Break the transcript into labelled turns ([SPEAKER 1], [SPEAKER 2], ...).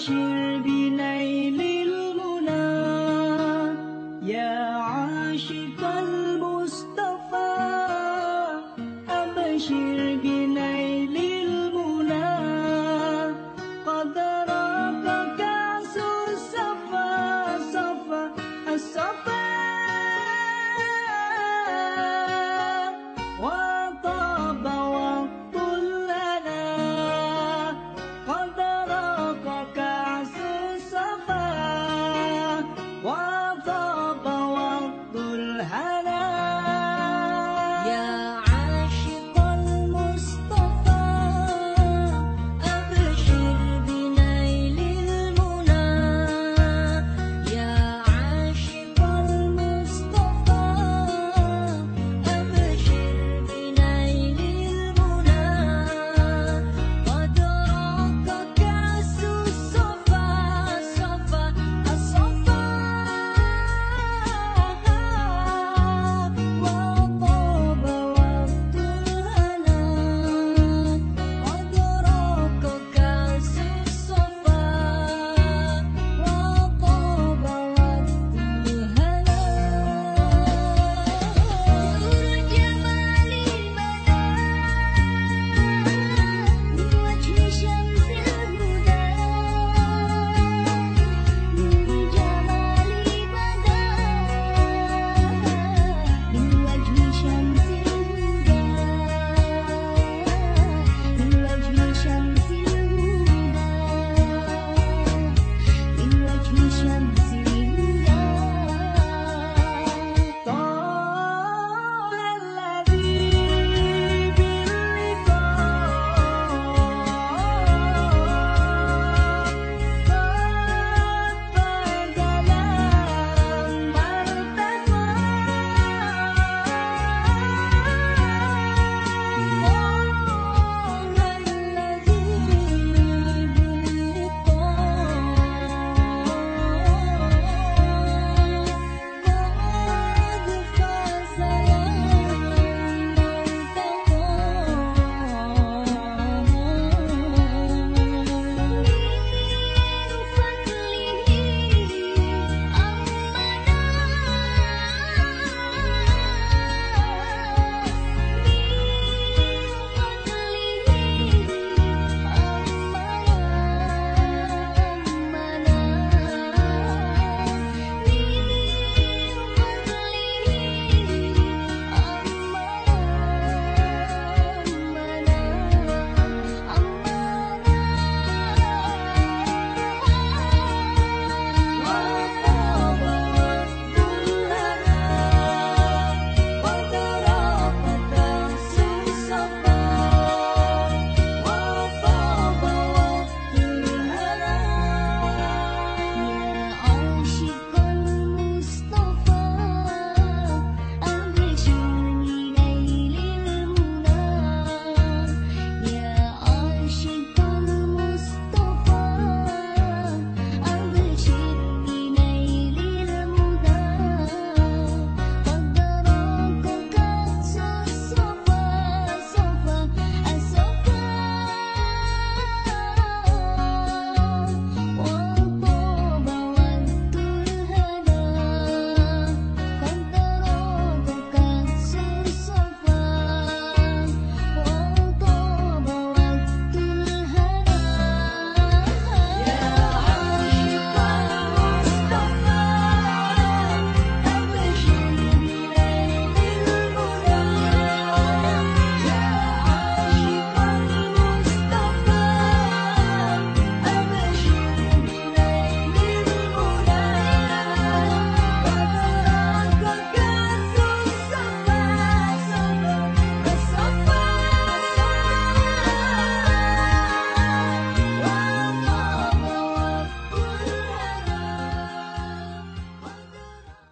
[SPEAKER 1] وبشر بنيل المنى. يا عاشق